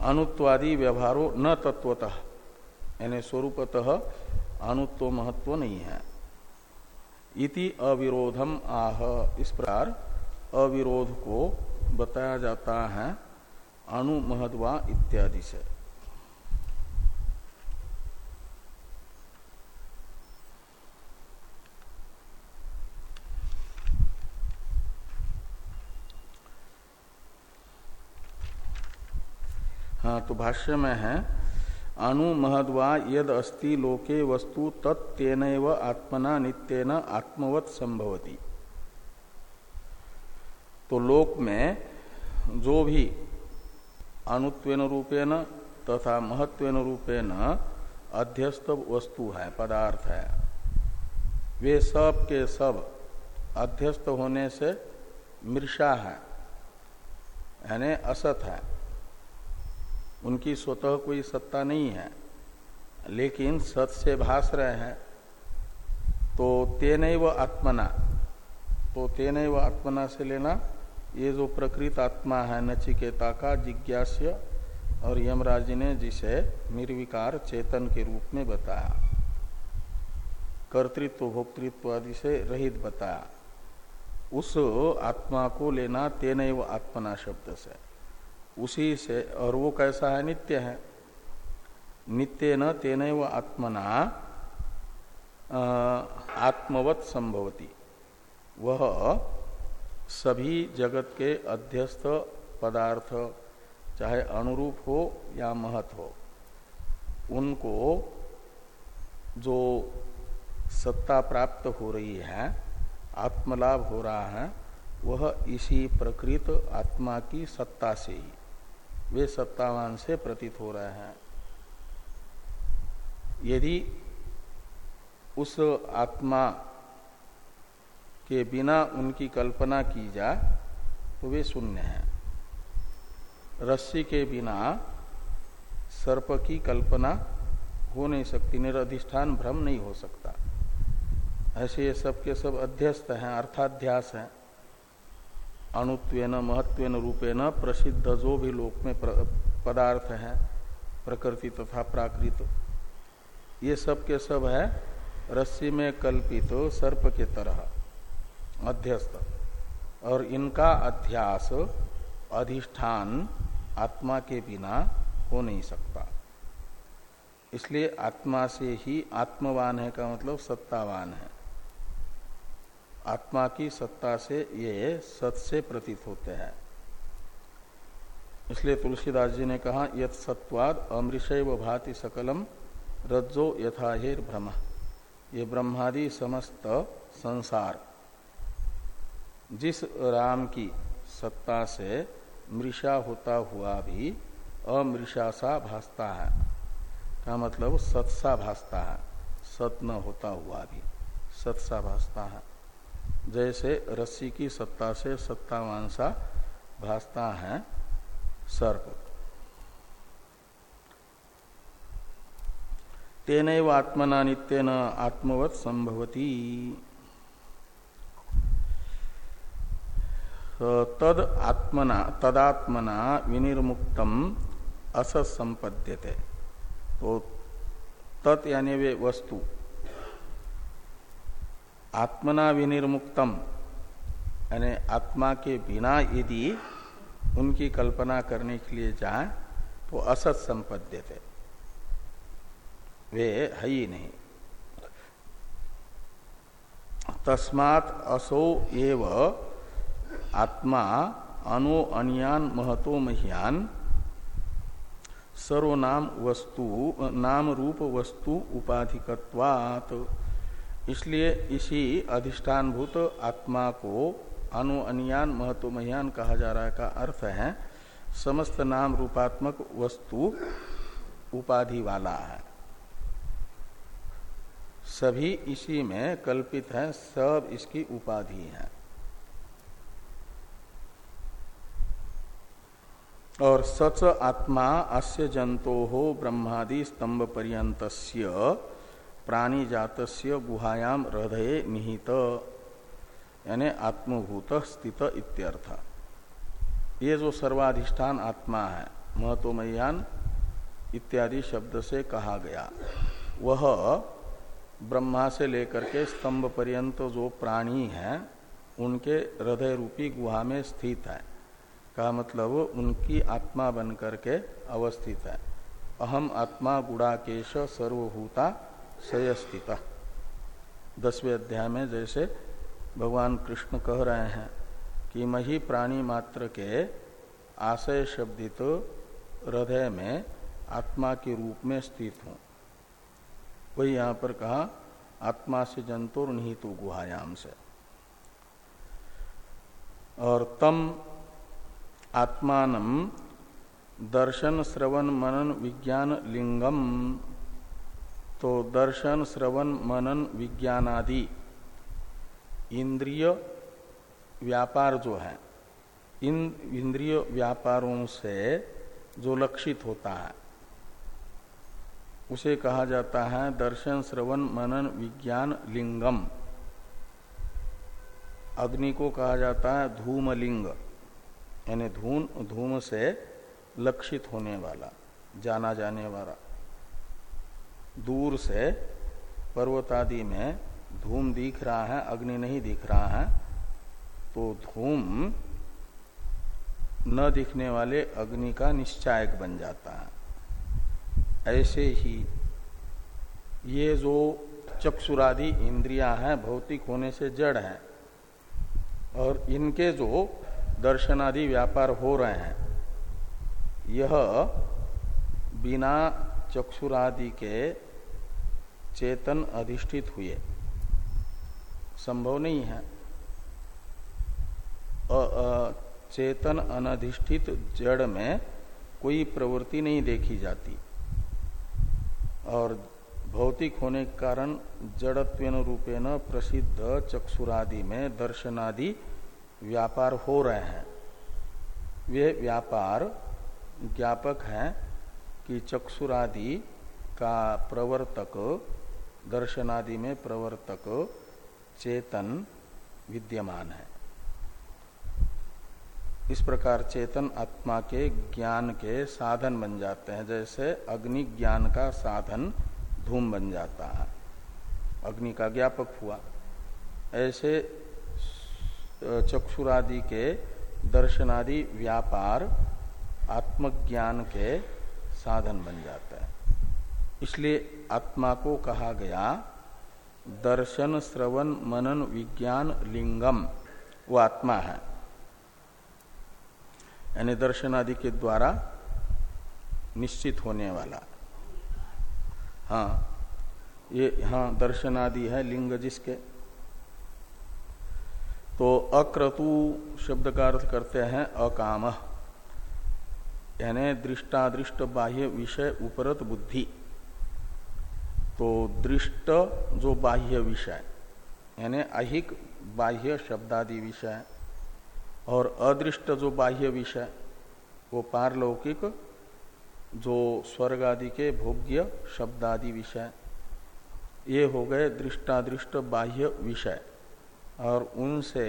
अणुत्वादि व्यवहारों न तत्वतः, यानी स्वरूपतः अणुत्व महत्व नहीं है। इति अविरोधम आह। इस प्रकार अविरोध को बताया जाता है, अणु महदवा इत्यादि से। हाँ तो भाष्य में है अणु महदवा यद अस्ति लोके वस्तु तत्न आत्मना नित्यन आत्मवत संभवती। तो लोक में जो भी अणुत्वेन रूपेण तथा महत्वेन रूपेण अध्यस्त वस्तु है, पदार्थ है, वे सब के सब अध्यस्त होने से मृषा है, यानी असत है। उनकी स्वतः कोई सत्ता नहीं है। लेकिन सत से भास रहे हैं। तो तेन व आत्मना। तो तेन व आत्मना से लेना, ये जो प्रकृत आत्मा है, नचिकेता का जिज्ञास्य, और यमराज ने जिसे निर्विकार चेतन के रूप में बताया, कर्तृत्व, भोक्तृत्व आदि से रहित बताया, उस आत्मा को लेना तेन व आत्मना शब्द से। उसी से, और वो कैसा है? नित्य है। नित्य न तेन व आत्मना आत्मवत संभवती। वह सभी जगत के अध्यस्त पदार्थ, चाहे अनुरूप हो या महत हो, उनको जो सत्ता प्राप्त हो रही है, आत्मलाभ हो रहा है, वह इसी प्रकृत आत्मा की सत्ता से ही। वे सत्तावान से प्रतीत हो रहे हैं। यदि उस आत्मा के बिना उनकी कल्पना की जाए तो वे शून्य है। रस्सी के बिना सर्प की कल्पना हो नहीं सकती, निरधिष्ठान भ्रम नहीं हो सकता। ऐसे ये सब के सब अध्यस्त हैं, अर्थाध्यास हैं। अणुत्वेन महत्वेन रूपेन प्रसिद्ध जो भी लोक में पदार्थ है, प्रकृति तथा प्राकृत। ये सब के सब है रस्सी में कल्पित सर्प के तरह, अध्यस्त। और इनका अध्यास, अधिष्ठान, आत्मा के बिना हो नहीं सकता। इसलिए आत्मा से ही आत्मवान है का मतलब सत्तावान है। आत्मा की सत्ता से ये सत से प्रतीत होते हैं। इसलिए तुलसीदास जी ने कहा यथ सत्वाद अमृषैव भाति सकलम रज्जो यथाहिर भ्रम ये ब्रह्मादि समस्त संसार, जिस राम की सत्ता से मृषा होता हुआ भी अमृषा सा भासता है। का मतलब सत्सा भासता है, सत न होता हुआ भी सत्सा भासता है। जैसे रस्सी की सत्ता से सत्तावान सा भासता है, सर्प। तेन आत्मना नित्यन आत्मवत संभवती। तद आत्मना, तदात्मना विनिर्मुक्तम असत संपद्यते तो तत् यानी वे वस्तु। आत्मना विनिर्मुक्तम, यानी आत्मा के बिना यदि उनकी कल्पना करने के लिए जाए तो असत संपद्य थे। वे है ही नहीं। तस्मात असो एव आत्मा अनो अनियान महतो महियान, सर्वनाम वस्तु, नाम रूप वस्तु उपाधिकत्वात्। इसलिए इसी अधिष्ठानभूत आत्मा को अनु अनियान महत्व महियान कहा जा रहा का अर्थ है, समस्त नाम रूपात्मक वस्तु उपाधि वाला है। सभी इसी में कल्पित है, सब इसकी उपाधि है। और सच आत्मा अस्य जंतो हो ब्रह्मादि स्तंभ पर्यंतस्य प्राणी जातस्य गुहायाम हृदय निहित, यानी आत्मभूत स्थित इत्यर्थ। ये जो सर्वाधिष्ठान आत्मा है महत्वमयान इत्यादि शब्द से कहा गया। वह ब्रह्मा से लेकर के स्तंभ पर्यंत जो प्राणी है, उनके हृदय रूपी गुहा में स्थित है। का मतलब उनकी आत्मा बन करके अवस्थित है। अहम आत्मा गुड़ाकेश सर्वभूता सयस्थित दसवें अध्याय में जैसे भगवान कृष्ण कह रहे हैं कि मही प्राणी मात्र के आशय शब्दित हृदय में आत्मा के रूप में स्थित हूँ। वही यहाँ पर कहा, आत्मा से जंतुर निहित गुहायाम से। और तम आत्मान दर्शन श्रवण मनन विज्ञान लिंगम तो दर्शन, श्रवण, मनन विज्ञान आदि इंद्रिय व्यापार जो है, इन इंद्रिय व्यापारों से जो लक्षित होता है, उसे कहा जाता है दर्शन, श्रवण, मनन, विज्ञान, लिंगम। अग्नि को कहा जाता है धूमलिंग, यानी धूम धूम से लक्षित होने वाला, जाना जाने वाला। दूर से पर्वत आदि में धूम दिख रहा है, अग्नि नहीं दिख रहा है तो धूम न दिखने वाले अग्नि का निश्चायक बन जाता है। ऐसे ही ये जो चक्षुरादि इंद्रिया हैं, भौतिक होने से जड़ हैं, और इनके जो दर्शनादि व्यापार हो रहे हैं, यह बिना चक्षुरादि के चेतन अधिष्ठित हुए। संभव नहीं है। अ, अ, चेतन अनधिष्ठित जड़ में कोई प्रवृत्ति नहीं देखी जाती। और भौतिक होने के कारण जड़त्वेन रूपेण प्रसिद्ध चक्षुरादि में दर्शनादि व्यापार हो रहे हैं। वे व्यापार ज्ञापक हैं कि चक्षुरादि का प्रवर्तक दर्शनादि में प्रवर्तक चेतन विद्यमान है। इस प्रकार चेतन आत्मा के ज्ञान के साधन बन जाते हैं। जैसे अग्नि ज्ञान का साधन धूम बन जाता है। अग्नि का ज्ञापक हुआ। ऐसे चक्षुरादि के दर्शनादि व्यापार आत्मज्ञान के साधन बन जाता है। इसलिए आत्मा को कहा गया, दर्शन श्रवण मनन विज्ञान लिंगम, वो आत्मा है। यानी दर्शन आदि के द्वारा निश्चित होने वाला। हाँ ये हाँ दर्शन आदि है लिंग जिसके। तो अक्रतु शब्द का अर्थ करते हैं अकाम। यानी दृष्टादृष्ट बाह्य विषय उपरत बुद्धि। तो दृष्ट जो बाह्य विषय, यानी अहिक बाह्य शब्दादि विषय और अदृष्ट जो बाह्य विषय, वो पारलौकिक जो स्वर्ग आदि के भोग्य शब्दादि विषय, ये हो गए दृष्टादृष्ट बाह्य विषय। और उनसे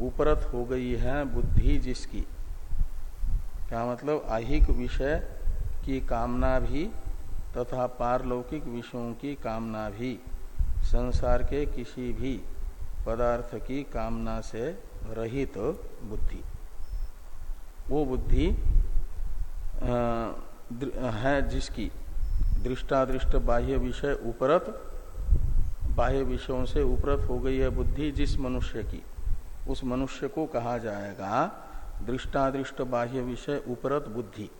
उपरत हो गई है बुद्धि जिसकी। क्या मतलब? आहिक विषय की कामना भी तथा पारलौकिक विषयों की कामना भी, संसार के किसी भी पदार्थ की कामना से रहित तो बुद्धि। वो बुद्धि है जिसकी दृष्टादृष्ट बाह्य विषय उपरत, बाह्य विषयों से उपरत हो गई है बुद्धि जिस मनुष्य की। उस मनुष्य को कहा जाएगा दृष्टादृष्ट बाह्य विषय उपरत बुद्धि।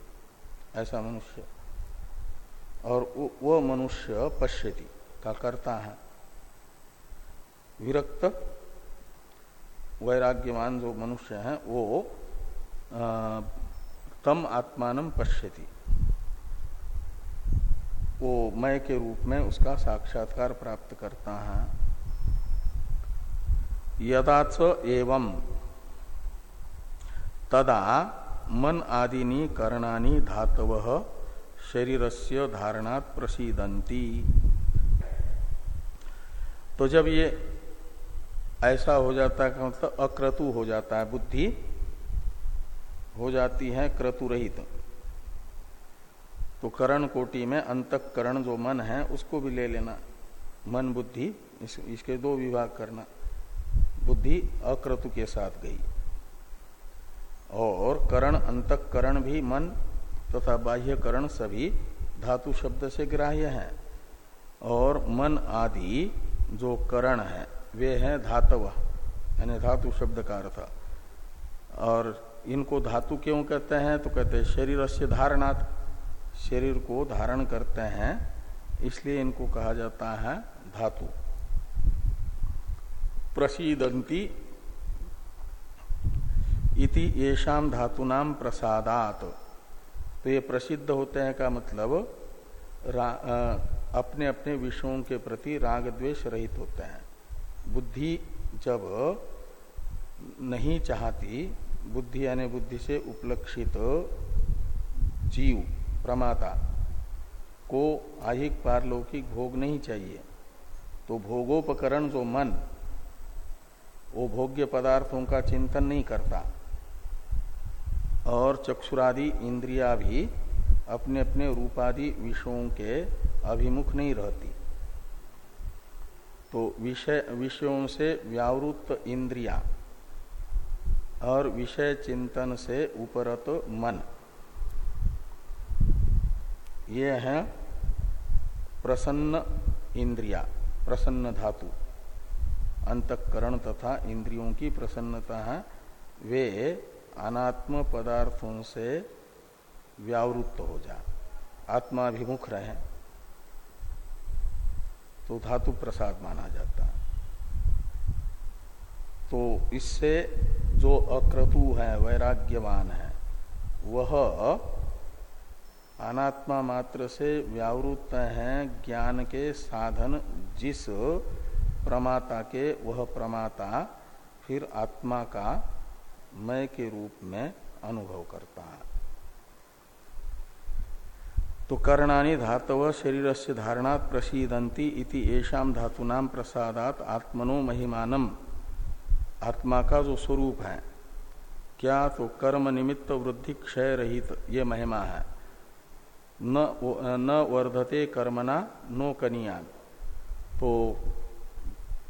ऐसा मनुष्य। और वो मनुष्य पश्यति, का करता है। विरक्त, वैराग्यवान जो मनुष्य है, वो तम आत्मान पश्यति। वो मय के रूप में उसका साक्षात्कार प्राप्त करता है। यदाच एवं, तदा मन आदिनी करणानी धातव शरीरस्य धारणात प्रसिदंती तो जब ये ऐसा हो जाता है मतलब अक्रतु हो जाता है बुद्धि हो जाती है क्रतु रहित तो करण कोटि में अंतकरण जो मन है उसको भी ले लेना। मन बुद्धि इस, इसके दो विभाग करना। बुद्धि अक्रतु के साथ गई। और करण अंतकरण भी मन तथा बाह्य करण सभी धातु शब्द से ग्राह्य है। और मन आदि जो करण है, वे हैं धातव, यानी धातु शब्द का अर्थ। और इनको धातु क्यों कहते हैं? तो कहते हैं शरीर से धारणात्। शरीर को धारण करते हैं, इसलिए इनको कहा जाता है धातु। प्रसीदंती इति येषाम धातुनाम प्रसादात। तो ये प्रसिद्ध होते हैं का मतलब अपने अपने विषयों के प्रति राग द्वेष रहित होते हैं। बुद्धि जब नहीं चाहती, बुद्धि यानी बुद्धि से उपलक्षित जीव, प्रमाता को आहिक पारलौकिक भोग नहीं चाहिए तो भोगोपकरण जो मन, वो भोग्य पदार्थों का चिंतन नहीं करता। और चक्षुरादि इंद्रिया भी अपने अपने रूपादि विषयों के अभिमुख नहीं रहती। तो विषय, विषयों से व्यावृत्त इंद्रिया और विषय चिंतन से उपरत मन। ये है प्रसन्न इंद्रिया, प्रसन्न धातु। अंतकरण तथा इंद्रियों की प्रसन्नता है। वे अनात्म पदार्थों से व्यावृत्त हो जा। आत्माभिमुख रहे तो धातु प्रसाद माना जाता है। तो इससे जो अक्रतु है, वैराग्यवान है, वह अनात्मा मात्र से व्यावृत्त है ज्ञान के साधन, जिस प्रमाता के, वह प्रमाता, फिर आत्मा का मय के रूप में अनुभव करता है। तो कर्णानी धातव शरीर से धारणात प्रसीदंती इति येषाम धातुनाम प्रसादात आत्मनो महिमानम। आत्मा का जो स्वरूप है, क्या तो कर्म निमित्त वृद्धि क्षय रहित ये महिमा है। न न वर्धते कर्मना नो कनियान तो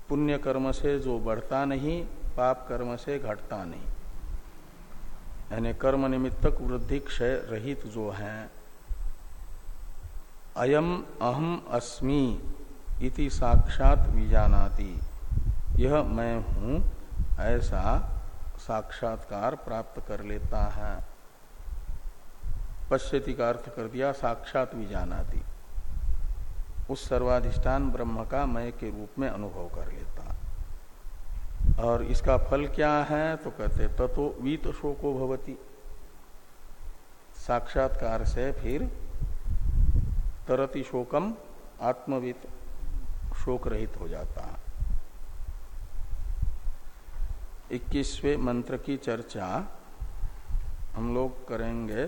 पुण्य कर्म से जो बढ़ता नहीं, पाप कर्म से घटता नहीं। यानी कर्म निमित्तक वृद्धि क्षय रहित जो है, अयम अहम अस्मि इति साक्षात विजानाति। यह मैं हूँ, ऐसा साक्षात्कार प्राप्त कर लेता है। पश्यति का अर्थ कर दिया, साक्षात विजानाति। उस सर्वाधिष्ठान ब्रह्म का मय के रूप में अनुभव कर लेता और इसका फल क्या है? तो कहते, ततो वीत शोको भवती। साक्षात्कार से फिर तरति शोकम आत्मवित शोक रहित हो जाता। है इक्कीसवें मंत्र की चर्चा हम लोग करेंगे।